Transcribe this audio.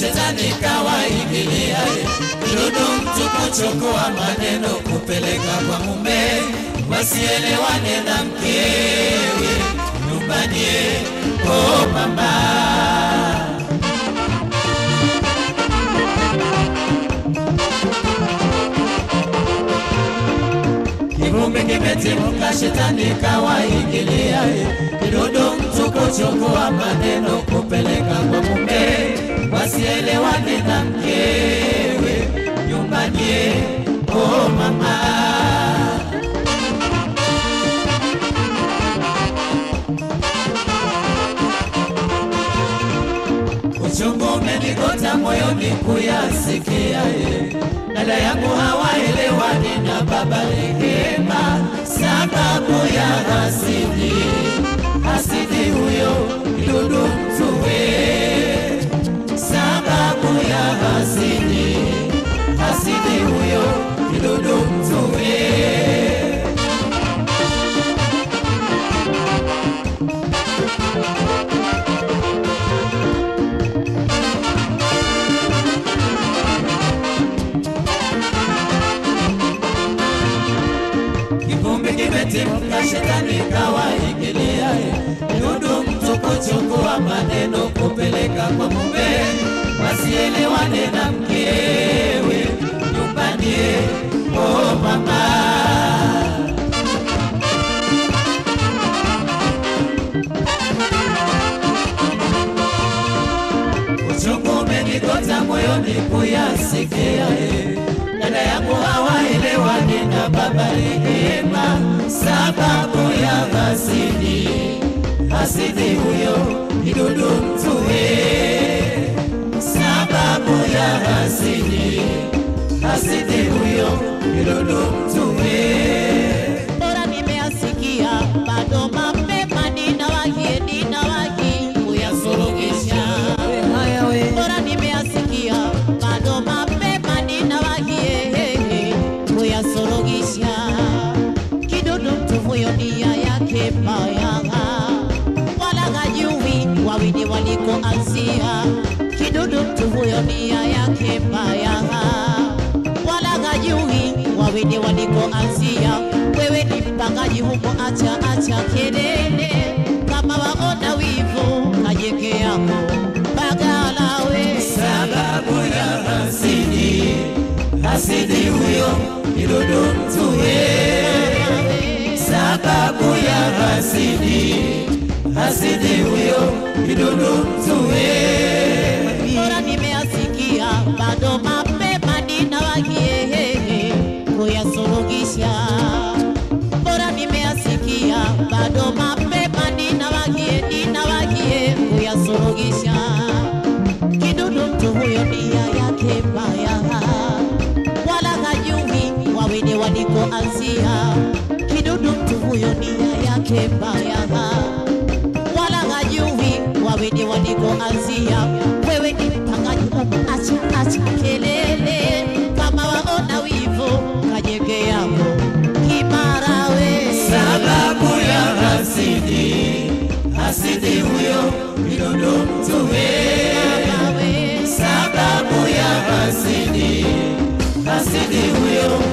kashetani kawaingilia kidudu mtu kuchukua maneno kupeleka kwa mume. Wasielewane na mkewe. Nyumbani oh mama Kivumbi kimetimuka, shetani kawaingilia, kidudu mtu kuchukua maneno kupeleka uchungu umenigota moyoni kuyasikia, eh. dada yangu hawaelewani na baba Rehema sababu ya hasidi Kivumbi kimetimuka, shetani kawaingilia, dudu mtu kuchukua maneno kupeleka kwa mume, wasielewane na mkewe nyumbani. Hasidi huyo kidudu mtuwe, sababu ya hasidi, hasidi huyo kidudu mtuwe. bora walikoanzia kidudu mtu huyo nia yake mbaya. Wala hajui wawili walikoanzia. Wewe ni mpangaji huko, acha acha kelele, kama waona wivu kajeke yako. Bagalawe. sababu ya hasidi, hasidi huyo kidudu mtuwe, sababu ya hasidi, hasidi huyo kidudu zuwe bora nimeasikia, bado mapema ninawahi kuyasurugisha Bora nimeasikia, bado mapema ninawahi ninawahi kuyasurugisha Kidudu mtu huyo nia yake mbaya, wala hajui wawili walikoanzia. Kidudu mtu huyo nia yake mbaya asidi wuyo.